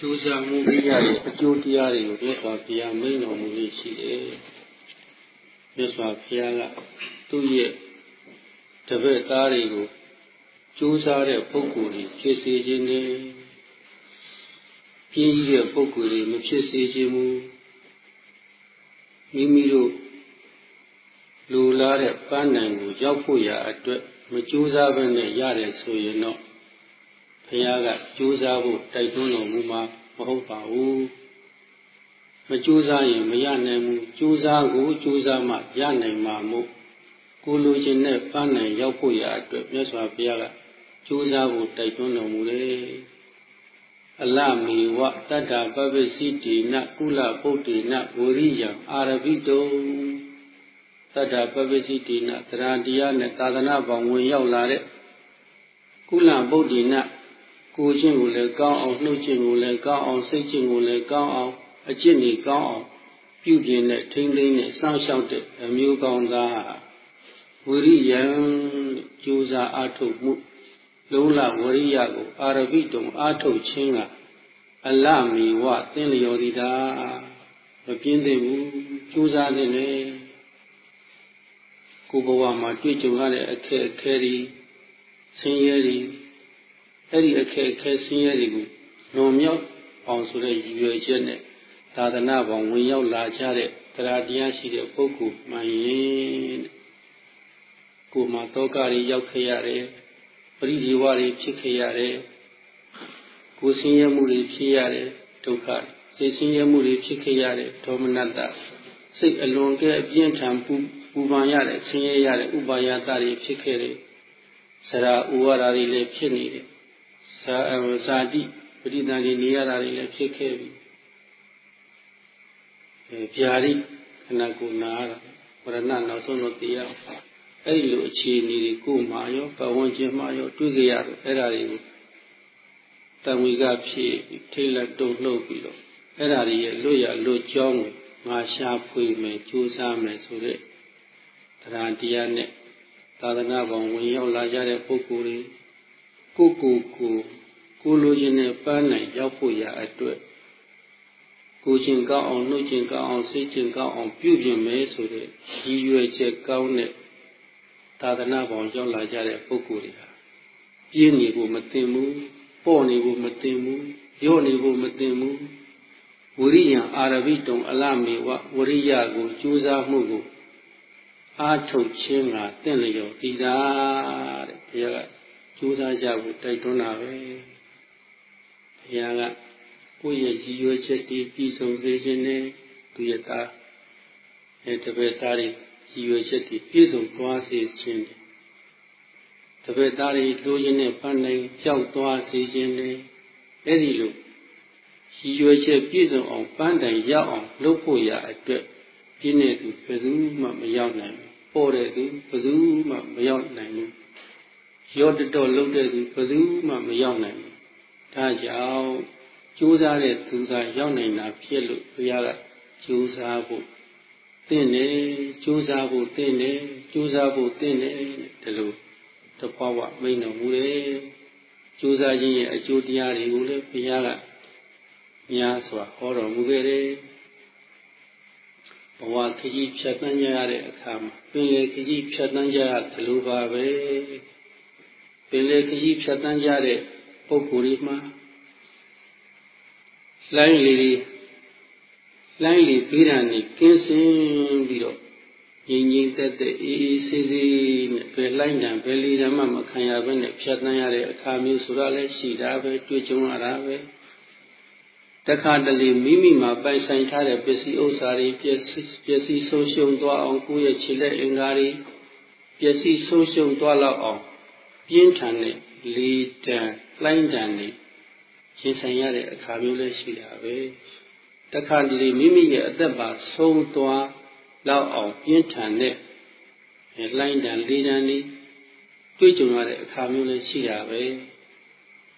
ကျိုးစားမှုရိယရဲ့အကျိုးတရားတွေကိုမြတ်စွာဘုရားမိန့်တော်မူလို့ရှိတယ်မြတ်စွာဘုရားကသူ့ရဲ့တပည့်သားတွေကိုကျိုးစားတဲ့ပုဂ္ဂိုလ်တွေဖြစ်စေခြင်းနဲ့ပြင်းကြီးတဲ့ပုဂ္ဂိုလ်တွေမဖြစ်စေခြင်းမူမိမိတို့လူလာတဲ့ပန်းနိုင်ကိုရောက်ဖို့ရာအတွက်မကြိုးစားဘဲနဲ့ရတယ်ဆိုရင်တော့ ဘုရားကကြိုးစားဖို့တိုက်တွန်းတော်မူမှာမဟုတ်ပါဘူးမကြိုးစားရင်မရနိုင်ဘူးကြိုးစားကိုကြိုးစားမှရနိုင်မှာမို့ကိုလိုချင်တဲ့ပန်းနိုင်ရောက်ဖို့ရာအတွက်မြတ်စွာဘုရားကကြိုးစားဖို့တိုက်တွန်းတော်မူတယ်အလမေဝတတ္တာပပ္ပစီတေနကုလပုတ်တေနဝရိယံအာရဘိတုံတတ္တာပပ္ပစီတေနသရတရားနဲ့သာသနာပေါင်းဝင်ရောက်လာတဲ့ကုလပုတ်တေန ကိုချင်းကိုလည်းကောင်းအောင်နှုတ်ချင်းကိုလည်းကောင်းအောင်စိတ်ချင်းကိုလည်းကောင်းအောင်အကျင့်တွေကောင်းအောင်ပြုပြင်တဲ့ထိမ့်သိမ့်နဲ့စောင့်ရှောက်တဲ့အမျိုးကောင်းသားဝိရိယံကြိုးစားအားထုတ်မှုလုံးလဝရိယကိုအာရဘိတုံအားထုတ်ခြင်းကအလမီဝသင်လျော်သည်တာမပြင်းသိဘူးကြိုးစားတဲ့လေကိုဘဝမှာတွေ့ကြုံရတဲ့အခက်အခဲတွေဆင်းရဲတွေ အဲ့ဒီအခက်အခဲဆင်းရဲတွေကိုလွန်မြောက်အောင်ဆိုတဲ့ရည်ရွယ်ချက်နဲ့သာသနာပေါင်းဝင်ရောက်လာကြတဲ့တရားတရားရှိတဲ့ပုဂ္ဂိုလ်မှန်ရင်ကိုယ်မှာတောကတွေရောက်ခဲ့ရတယ်ပရိဒီဝတွေဖြစ်ခဲ့ရတယ်ကိုယ်ဆင်းရဲမှုတွေဖြစ်ရတယ်ဒုက္ခစိတ်ဆင်းရဲမှုတွေဖြစ်ခဲ့ရတယ်ဒေါမနတစိတ်အလွန်ကဲအပြင်းထန်ပူပူပန်ရတဲ့ဆင်းရဲရတဲ့ဥပါယတတွေဖြစ်ခဲ့တယ်စရာဥဝါဒတွေလည်းဖြစ်နေတယ် ဇာဇာတိပရိသန္တိနေရတာတွေလည်းဖြစ်ခဲ့ပြီအဲဗျာတိခဏကိုနာရတာဝရဏနောက်ဆုံးတော့တရားအဲ့ဒီလိုအခြေအနေတွေကိုမှရောပဝန်းကျင်မှရောတွေ့ကြရတယ်အဲ့ဒါတွေကိုတံဝီကဖြစ်ထိတ်လက်တုံလှုပ်ပြီးတော့အဲ့ဒါတွေရဲ့လွတ်ရလွတ်ကြောင်းကိုငါရှာဖွေမယ်ကြိုးစားမယ်ဆိုတဲ့တရားတရားနဲ့သာသနာ့ဘောင်ဝင်ရောက်လာကြတဲ့ပုဂ္ဂိုလ်တွေ ကိုကိုကိုကိုလိုချင်တဲ့ပန်းနိုင်ရောက်ဖို့ရအတွက်ကိုချင်းကောင်းအောင်နှုတ်ချင်းကောင်းအောင်စိတ်ချင်းကောင်းအောင်ပြုပြင်မယ်ဆိုတဲ့ရည်ရွယ်ချက်ကောင်းတဲ့သာသနာပေါင်းရောက်လာကြတဲ့ပုဂ္ဂိုလ်တွေဟာပြင်းနေဖို့မတင်ဘူးပေါ့နေဖို့မတင်ဘူးရော့နေဖို့မတင်ဘူးဝရိယံအာရဘိတုံအလမေဝဝရိယကိုကြိုးစားမှုကိုအားထုတ်ခြင်းကတင့်လျော်တည်တာတဲ့ဘုရားက ကြိုးစားကြဖို့တိုက်တွန်းတာပဲဘုရားကကိုယ့်ရဲ့ရည်ရွယ်ချက်တွေပြည့်စုံစေခြင်းနဲ့သူရဲ့သားအဲတပည့်သားတွေရည်ရွယ်ချက်တွေပြည့်စုံသွားစေခြင်းတယ်တပည့်သားတွေလိုချင်တဲ့ပန်းနိုင်ကြောက်သွားစေခြင်းနဲ့အဲ့ဒီလိုရည်ရွယ်ချက်ပြည့်စုံအောင်ပန်းတိုင်ရောက်အောင်လုပ်ဖို့ရအတွက်ပြင်းတဲ့သူဘယ်သူမှမရောက်နိုင်ဘူးပေါ်တဲ့သူဘယ်သူမှမရောက်နိုင်ဘူး ရောတတော်လုံးတဲ့သူဘယ်သူမှမရောက်နိုင်ဘူးဒါကြောင့်ကြိုးစားတဲ့သူကရောက်နိုင်တာဖြစ်လို့ဘုရားကကြိုးစားဖို့တင့်တယ်ကြိုးစားဖို့တင့်တယ်ကြိုးစားဖို့တင့်တယ်ဒီလိုတဘဝမိန်တော်မူတယ်ကြိုးစားခြင်းရဲ့အကျိုးတရားတွေကိုလည်းဘုရားကများစွာဟောတော်မူခဲ့တယ်ဘဝခကြီးဖြတ်တန်းကြရတဲ့အခါမှာပင်လေခကြီးဖြတ်တန်းကြရသလိုပါပဲ ပင်လေခကြီးဖြတ်တန်းကြတဲ့ပုဂ္ဂိုလ်တွေမှာလှိုင်းလေတွေလှိုင်းလေပြီးတာနေကင်းစင်ပြီးတော့ငြိမ်ငြိမ်သက်သက်အေးအေးဆေးဆေးနဲ့ဘယ်လှိုင်းတံဘယ်လေတံမှမခံရဘဲနဲ့ဖြတ်တန်းရတဲ့အခါမျိုးဆိုတာလည်းရှိတာပဲတွေ့ကြုံရတာပဲတခါတလေမိမိမှာပိုင်ဆိုင်ထားတဲ့ပစ္စည်းဥစ္စာတွေပစ္စည်းပစ္စည်းဆုံးရှုံးသွားအောင်ကိုယ့်ရဲ့ခြေလက်အင်္ဂါတွေပစ္စည်းဆုံးရှုံးသွားလောက်အောင် ပြင်းထန်တဲ့လေတံလှိုင်းတံတွေရင်ဆိုင်ရတဲ့အခါမျိုးလည်းရှိတာပဲတခါတလေမိမိရဲ့အသက်ပါဆုံးသွားလောက်အောင်ပြင်းထန်တဲ့လှိုင်းတံလေတံတွေတွေ့ကြုံရတဲ့အခါမျိုးလည်းရှိတာပဲ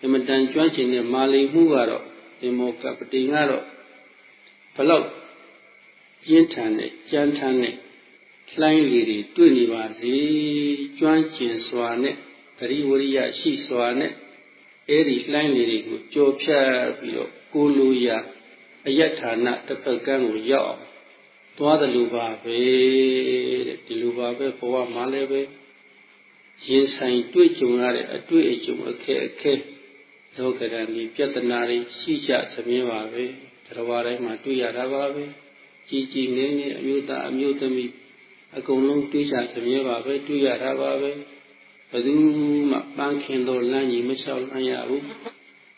အမတန်ကျွမ်းကျင်တဲ့မာလိမှုကတော့ဒီမောကပတိကတော့ဘလောက်ပြင်းထန်တဲ့ကြမ်းထန်တဲ့လှိုင်းလေတွေတွေ့နေပါစေကျွမ်းကျင်စွာနဲ့ ဂရိဝရိယရှိစွာနဲ့အဲ့ဒီလှိုင်းလေးတွေကိုကြော်ဖြတ်ပြီးတော့ကိုလိုရာအယက်ဌာနတစ်ဖက်ကန်းကိုရောက်အောင်သွားတယ်လို့ပါပဲတဲ့ဒီလိုပါပဲဘဝမှာလည်းပဲရင်ဆိုင်တွေ့ကြုံရတဲ့အတွေ့အကြုံအခက်အခဲလောကရန်ဒီပြဿနာတွေရှိကြစမြင်ပါပဲတရားတိုင်းမှာတွေ့ရတာပါပဲကြီးကြီးငယ်ငယ်အမျိုးသားအမျိုးသမီးအကုန်လုံးတွေ့ကြစမြင်ပါပဲတွေ့ရတာပါပဲ ဘယ်သူမှပန်းခင်တော်လမ်းကြီးမလျှောက်လမ်းရဘူး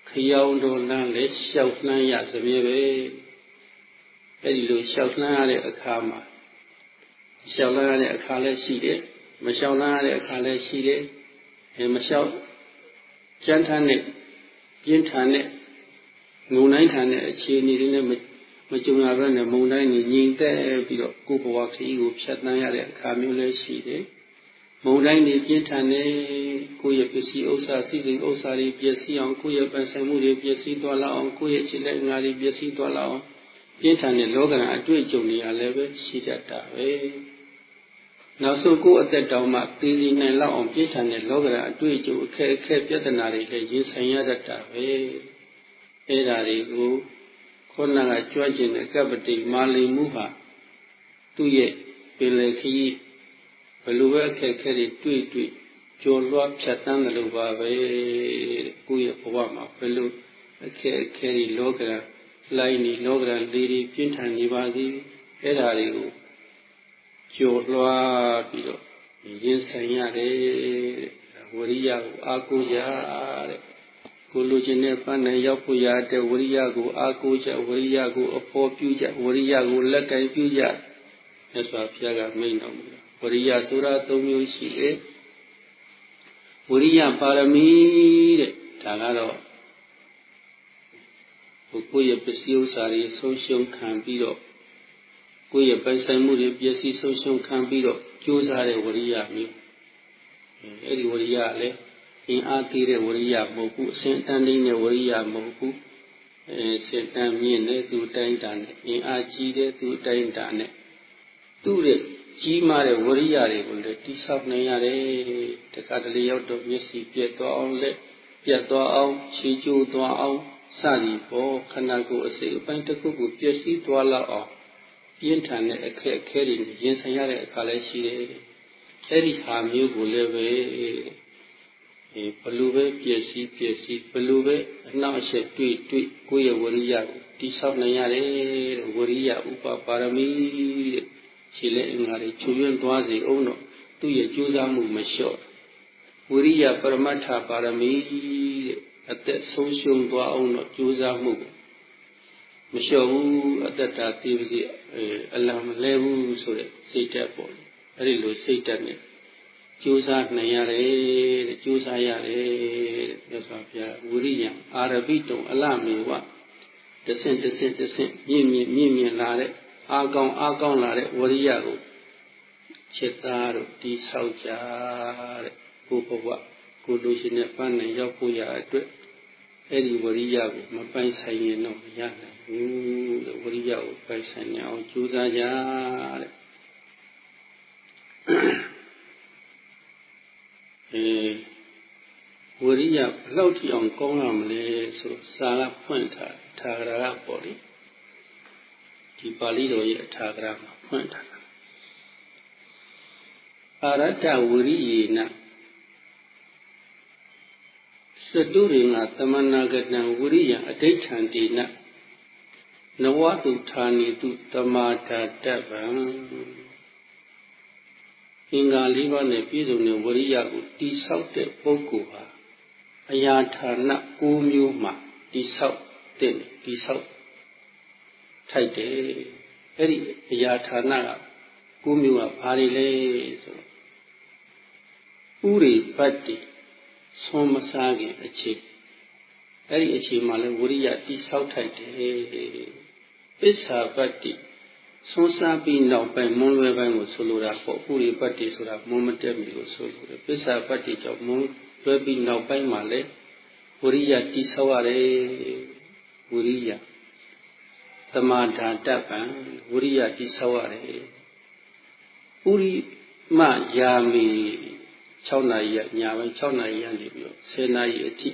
ခရောင်တော်လမ်းလည်းလျှောက်လမ်းရစမြဲပဲအဲ့ဒီလိုလျှောက်လမ်းရတဲ့အခါမှာလျှောက်လမ်းရတဲ့အခါလည်းရှိတယ်မလျှောက်လမ်းရတဲ့အခါလည်းရှိတယ်အဲမလျှောက်ကြမ်းထမ်းတဲ့ပြင်းထန်တဲ့ငုံတိုင်းထန်တဲ့အခြေအနေတွေနဲ့မကြုံရဘဲနဲ့မုံတိုင်းကြီးငြိမ်သက်ပြီးတော့ကိုယ်ဘဝခရီးကိုဖြတ်သန်းရတဲ့အခါမျိုးလည်းရှိတယ် မုံတိုင်းနေပြင်းထန်နေကိုယ့်ရဲ့ပစ္စည်းဥစ္စာစီစဉ်ဥစ္စာတွေပျက်စီးအောင်ကိုယ့်ရဲ့ပန်ဆိုင်မှုတွေပျက်စီးသွားလောက်အောင်ကိုယ့်ရဲ့ခြေလက်ငါးတွေပျက်စီးသွားလောက်အောင်ပြင်းထန်တဲ့လောကရန်အတွေ့အကြုံတွေကလည်းပဲရှိတတ်တာပဲနောက်ဆုံးကိုယ့်အသက်တောင်မှသိစီနိုင်လောက်အောင်ပြင်းထန်တဲ့လောကရန်အတွေ့အကြုံအခက်အခဲပြဿနာတွေလည်းရင်ဆိုင်ရတတ်တာပဲအဲ့ဒါတွေကိုခေါဏကကြွကျင်တဲ့ကပ္ပတိမာလိမှုဟာသူ့ရဲ့ပင်လေခရီး ဘယ်လိုပဲအခက်အခဲတွေတွေ့တွေ့ကျော်လွှားဖြတ်တန်းတယ်လို့ပါပဲကိုယ့်ရဲ့ဘဝမှာဘယ်လိုအခက်အခဲတွေလောကရန်လိုက်နေလောကရန်လေးတွေပြင်းထန်နေပါသည်အဲ့ဒါတွေကိုကျော်လွှားပြီးတော့ရင်ဆိုင်ရတယ်ဝရိယကိုအားကိုးကြတဲ့ကိုလိုချင်တဲ့ပန်းနိုင်ရောက်ဖို့ရတဲ့ဝရိယကိုအားကိုးကြဝရိယကိုအဖို့ပြုကြဝရိယကိုလက်ကင်ပြုကြမြတ်စွာဘုရားကမိန့်တော်မူတယ် ဝရိယဆိုတာ၃မျိုးရှိတယ်ဝရိယပါရမီတဲ့ဒါကတော့ကိုယ့်ရဲ့ပစ္စည်းဥစ္စာတွေဆုံးရှုံးခံပြီးတော့ကိုယ့်ရဲ့ပိုင်ဆိုင်မှုတွေပစ္စည်းဆုံးရှုံးခံပြီးတော့ကြိုးစားတဲ့ဝရိယမျိုးအဲ့ဒီဝရိယလည်းအင်အားသေးတဲ့ဝရိယမဟုတ်ဘူးအစဉ်တန်တဲ့ဝရိယမဟုတ်ဘူးအဲစင်တန်မြင့်တဲ့သူတိုင်းတာနဲ့အင်အားကြီးတဲ့သူတိုင်းတာနဲ့သူ့ရဲ့ ကြီးမားတဲ့ဝရိယတွေကိုလည်းတိဆောက်နိုင်ရတယ်တခါတလေရောက်တော့မျက်စိပြတ်သွားအောင်လက်ပြတ်သွားအောင်ခြေကျိုးသွားအောင်စသည်ပေါ်ခန္ဓာကိုယ်အစိတ်အပိုင်းတစ်ခုကိုပျက်စီးသွားလောက်အောင်ပြင်းထန်တဲ့အခက်အခဲတွေရင်ဆိုင်ရတဲ့အခါလည်းရှိတယ်အဲ့ဒီဟာမျိုးကိုလည်းပဲအဲဘလူပဲပျက်စီးပျက်စီးဘလူပဲအနောက်အချက်တွေ့တွေ့ကိုယ့်ရဲ့ဝရိယကိုတိဆောက်နိုင်ရတယ်တဲ့ဝရိယဥပပါရမီတဲ့ ခြေလက်အင်္ဂါတွေချွေရွံ့သွားစေအောင်တော့သူ့ရဲ့ကြိုးစားမှုမလျှော့ဝိရိယပရမတ္ထပါရမီတဲ့အသက်ဆုံးရှုံးသွားအောင်တော့ကြိုးစားမှုမလျှော့ဘူးအသက်တာသိပါစေအလံမလဲဘူးဆိုတဲ့စိတ်ဓာတ်ပေါ့အဲ့ဒီလိုစိတ်ဓာတ်နဲ့ကြိုးစားနိုင်ရတယ်တဲ့ကြိုးစားရတယ်တဲ့မြတ်စွာဘုရားဝိရိယအာရဘိတုံအလမေဝတဆင့်တဆင့်တဆင့်မြင့်မြင့်မြင့်မြင့်လာတဲ့ အာကောင်းအာကောင်းလာတဲ့ဝရိယကိုจิตသားတို့တိဆောက်ကြတဲ့ကိုဘဝကိုလူရှင်နဲ့ပန်းနိုင်ရောက်ဖို့ရအတွက်အဲ့ဒီဝရိယကိုမပိုင်ဆိုင်ရင်တော့မရနိုင်ဘူးတဲ့ဝရိယကိုပိုင်ဆိုင်နေအောင်ကြိုးစားကြတဲ့အဲဝရိယဘယ်လောက်ထိအောင်ကောင်းရမလဲဆိုစာကဖွင့်ထားထာဂရကပေါ့လေ ဒီပါဠိတော်ရဲ့အထာဂရမှာဖွင့်ထားတာအာရတ္တဝရိယေနသတုရိငါသမနာကတံဝရိယအဋိဋ္ဌံတိနနဝတုဌာနိတုတမာတာတဗ္ဗံအင်္ဂါလေးပါးနဲ့ပြည့်စုံတဲ့ဝရိယကိုတိဆောက်တဲ့ပုဂ္ဂိုလ်ဟာအရာဌာန၉မျိုးမှတိဆောက်တဲ့တိဆောက် ထိုက်တယ်အဲ့ဒီအရာဌာနကကိုမျိုးကဘာတွေလဲဆိုတော့ဥရိပတ်တိသွန်မစားခင်အခြေအဲ့ဒီအခြေမှာလဲဝရိယတိဆောက်ထိုက်တယ်ပစ္စာပတ်တိသွန်စားပြီးနောက်ပိုင်းမွန်လွယ်ပိုင်းကိုဆိုလိုတာပေါ့ဥရိပတ်တိဆိုတာမွန်မတက်မီကိုဆိုလိုတယ်ပစ္စာပတ်တိကြောင့်မွန်လွယ်ပြီးနောက်ပိုင်းမှာလဲဝရိယတိဆောက်ရတယ်ဝရိယ သမာဓာတပံဝရိယတိဆောက်ရတယ်ပုရိမယာမီ6နာရီညပိုင်း6နာရီကနေပြီးတော့10နာရီအထိ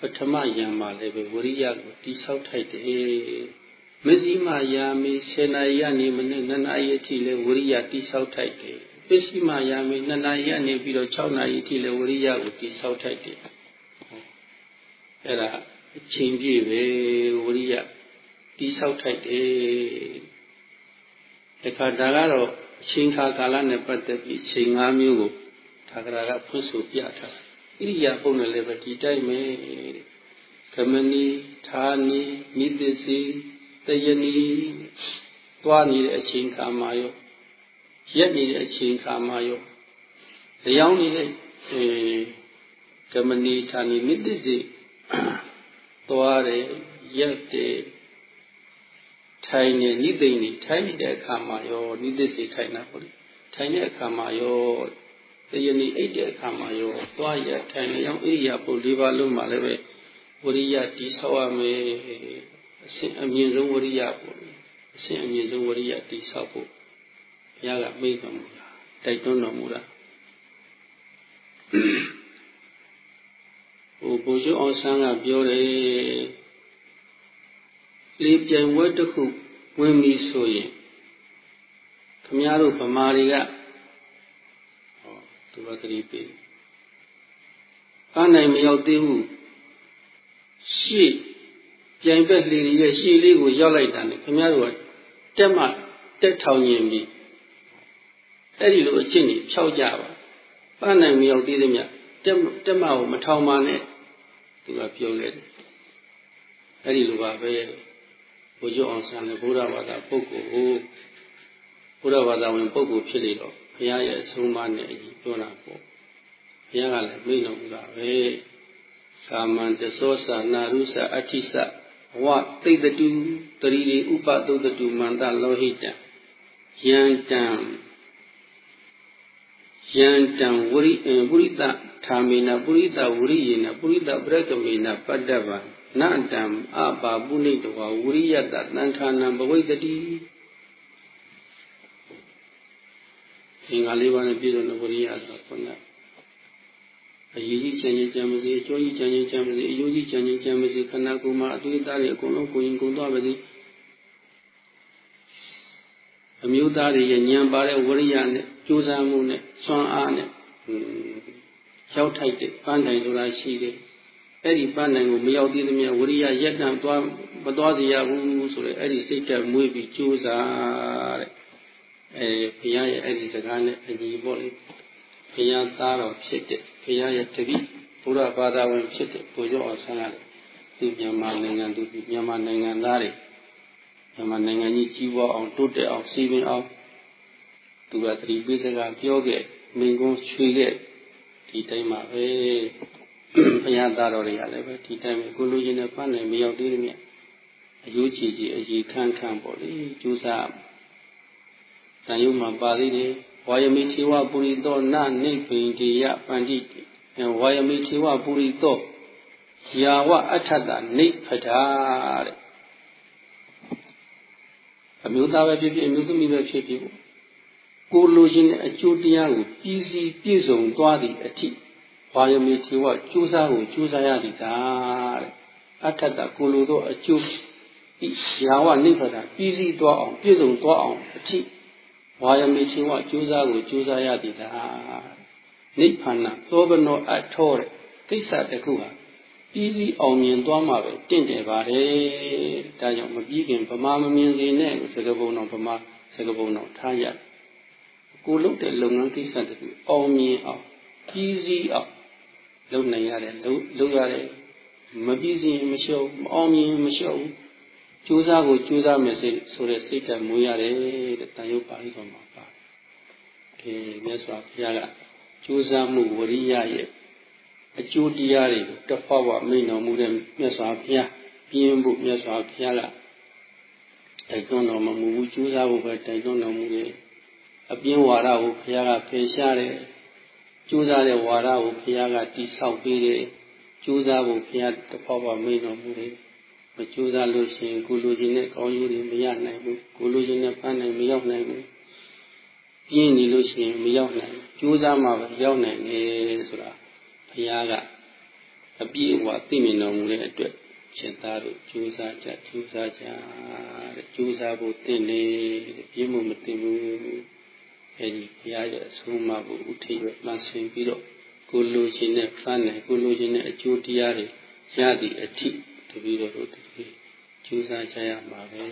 ပထမယံမှာလည်းပဲဝရိယကိုတိဆောက်ထိုက်တယ်မဇ္ဈိမယာမေ10နာရီကနေမနေ့2နာရီအထိလည်းဝရိယတိဆောက်ထိုက်တယ်ပစ္စည်းမယာမေ2နာရီကနေပြီးတော့6နာရီအထိလည်းဝရိယကိုတိဆောက်ထိုက်တယ်အဲ့ဒါအချိန်ပြည့်ပဲဝရိယ တိဆောက်ထိုက်တယ်တခါဒါကတော့အချိန်ခါကာလနဲ့ပတ်သက်ပြီးအချိန်၅မျိုးကိုသာဂရာကဖွင့်ဆိုပြထားဣရိယာပုနဲ့လည်းပဲဒီတိုင်းပဲတဲ့ကမဏီဌာနီမိပစ္စည်းတယနီသွားနေတဲ့အချိန်ခါမှာရောရက်နေတဲ့အချိန်ခါမှာရောလျောင်းနေတဲ့အဲကမဏီဌာနီမိပစ္စည်းသွားတယ်ရက်တယ် ထိုင်နေနိသိမ့်နေထိုင်နေတဲ့အခါမှာရောနိသစ္စေထိုင်တာပေါ့လေထိုင်တဲ့အခါမှာရောတယနေ့အိတ်တဲ့အခါမှာရောသွားရထိုင်လျောင်းဣရိယာပု၄ပါးလုံးမှာလည်းပဲဝရိယတိဆောက်ရမယ်အစဉ်အမြင့်ဆုံးဝရိယပေါ့အစဉ်အမြင့်ဆုံးဝရိယတိဆောက်ဖို့ဘုရားကမိန့်တော်မူတာတိုက်တွန်းတော်မူတာဟိုဘုရားအောင်ဆန်းကပြောတယ် လေပြိုင်ဝဲတစ်ခုဝင်ပြီဆိုရင်ခမည်းတော်ဗမာတွေကဟောသူကတတိပေးပန်းနိုင်မရောက်သေးဘူးရှေ့ပြိုင်ဘက်လေရဲ့ရှေ့လေးကိုရောက်လိုက်တာနဲ့ခမည်းတော်ကတက်မှတက်ထောင်ရင်ပြီအဲ့ဒီလိုအချင်းကြီးဖြောက်ကြပါပန်းနိုင်မရောက်သေးသည်မြတက်တက်မှကိုမထောင်ပါနဲ့သူကပြောခဲ့တယ်အဲ့ဒီလိုပါပဲ ဘုရားအောင်ဆန်းတဲ့ဘုရားဘာသာပုဂ္ဂိုလ်ကိုဘုရားဘာသာဝင်ပုဂ္ဂိုလ်ဖြစ်နေတော့ဘုရားရဲ့အဆုံးအမနဲ့အညီပြောတာပေါ့ဘုရားကလည်းမိန့်တော်မူတာပဲကာမန္တသောသနာရုသအဋ္ဌိသဝသိတတုတရီရိဥပသုတတုမန္တလောဟိတံယန္တံယန္တံဝရိပုရိတထာမေနပုရိတဝရိယေနပုရိတပရကမေနပတ္တဗံ နတံအပါပုဏိတဝဝရိယတတန်ထာနံဘဝိတတိသင်္ဃာလေးပါးနဲ့ပြည့်စုံတဲ့ဝရိယဆိုခုနအရေးကြီးချမ်းချင်းချမ်းမစေအကျိုးကြီးချမ်းချင်းချမ်းမစေအယိုးကြီးချမ်းချင်းချမ်းမစေခန္ဓာကိုယ်မှာအသွေးသားတွေအကုန်လုံးကိုရင်ကုန်သွားပါစေအမျိုးသားတွေရဲ့ဉာဏ်ပါတဲ့ဝရိယနဲ့ကြိုးစားမှုနဲ့ဆွမ်းအားနဲ့ရောက်ထိုက်တဲ့ပန်းတိုင်ဆိုတာရှိတယ် အဲ့ဒီပန်းနိုင်ကိုမရောက်သေးသမျှဝရိယရက်တံသွားမသွားစေရဘူးဆိုရယ်အဲ့ဒီစိတ်တက်မွေးပြီးကြိုးစားတဲ့အဲဘုရားရဲ့အဲ့ဒီစကားနဲ့အညီပေါ့လေဘုရားသားတော်ဖြစ်တဲ့ဘုရားရဲ့တတိဘုရားဘာသာဝင်ဖြစ်တဲ့ဘုရားအောင်ဆန်းရတယ်ဒီမြန်မာနိုင်ငံသူမြန်မာနိုင်ငံသားတွေမြန်မာနိုင်ငံကြီးကြီးပွားအောင်တိုးတက်အောင်စီးပင်အောင်သူကတတိပိစကားပြောခဲ့မိန်ကုန်းချွေခဲ့ဒီတိုင်းမှာပဲ ဘုရားသားတော်တွေကလည်းပဲဒီတိုင်းပဲကိုလိုချင်တဲ့ဖတ်နိုင်မရောက်သေးတယ်မြတ်အယုကြည်ကြည်အည်ခန်းခန်းပေါ့လေကျူးစားတန်ယုံမှာပါသေးတယ်ဝါယမိထေဝပုရိသောနနိဗ္ဗိတေယပန္တိဝါယမိထေဝပုရိသောယာဝအထတ္တနိဗ္ဗတာတဲ့အမျိုးသားပဲဖြစ်ဖြစ်အမျိုးသမီးပဲဖြစ်ဖြစ်ကိုလိုချင်တဲ့အကျိုးတရားကိုပြည်စည်းပြည့်စုံသွားသည့်အထိ ဝါယမေထေဝကျိုးစားကိုကျိုးစားရသည်သာတဲ့အထက်တကိုလိုသောအကျိုးဤရာဝနိဗ္ဗာန်ပြည်စည်းသွားအောင်ပြည့်စုံသွားအောင်အထိဝါယမေထေဝကျိုးစားကိုကျိုးစားရသည်သာနိဗ္ဗာန်သောဘနောအထောတဲ့ကိစ္စတခုဟာပြည်စည်းအောင်မြင်သွားမှာပဲတင့်တယ်ပါတယ်ဒါကြောင့်မပြီးခင်ဗမာမမြင်စေနဲ့စကပုံတော်ဗမာစကပုံတော်ထားရကိုလုပ်တဲ့လုပ်ငန်းကိစ္စတခုအောင်မြင်အောင်ပြည်စည်းအောင် လုံနိုင်ရတယ်လုံလုံရတယ်မပြည့်စုံမရှုံမအောင်မြင်မရှုံကြိုးစားကိုကြိုးစားမယ်စိတ်ဆိုတဲ့စိတ်ဓာတ်မွေးရတယ်တဲ့တန်ရုပ်ပါဠိတော်မှာပါအဲမြတ်စွာဘုရားကကြိုးစားမှုဝရိယရဲ့အကျိုးတရားတွေကိုတဖွာဖွာမိန်တော်မူတဲ့မြတ်စွာဘုရားပြင်းဖို့မြတ်စွာဘုရားကတိုက်တွန်းတော်မမူဘူးကြိုးစားဖို့ပဲတိုက်တွန်းတော်မူတယ်အပြင်းဝါဒကိုဘုရားကဖယ်ရှားတယ် ကြိုးစားတဲ့ဝါဒကိုဘုရားကတိဆောက်ပေးတယ်ကြိုးစားဖို့ဘုရားတဖောက်ပါမိန်တော်မူတယ်မကြိုးစားလို့ရှိရင်ကိုလိုချင်တဲ့ကောင်းကျိုးတွေမရနိုင်ဘူးကိုလိုချင်တဲ့ပန်းနိုင်မရောက်နိုင်ဘူးပြင်းနေလို့ရှိရင်မရောက်နိုင်ဘူးကြိုးစားမှပဲရောက်နိုင်တယ်ဆိုတာဘုရားကအပြည့်အဝသိမြင်တော်မူတဲ့အတွက်ရှင်သားတို့ကြိုးစားကြကြိုးစားကြတဲ့ကြိုးစားဖို့တင်နေပြင်းမှုမတင်ဘူး အဲဒီဘုရားရဲ့အဆုံးအမကိုဥထိပ်ရမှဆင်ပြီးတော့ကိုလိုချင်တဲ့ဖန်နဲ့ကိုလိုချင်တဲ့အကျိုးတရားတွေရသည့်အထိတပည့်တော်တို့ဒီကြိုးစားကြရမှာပဲ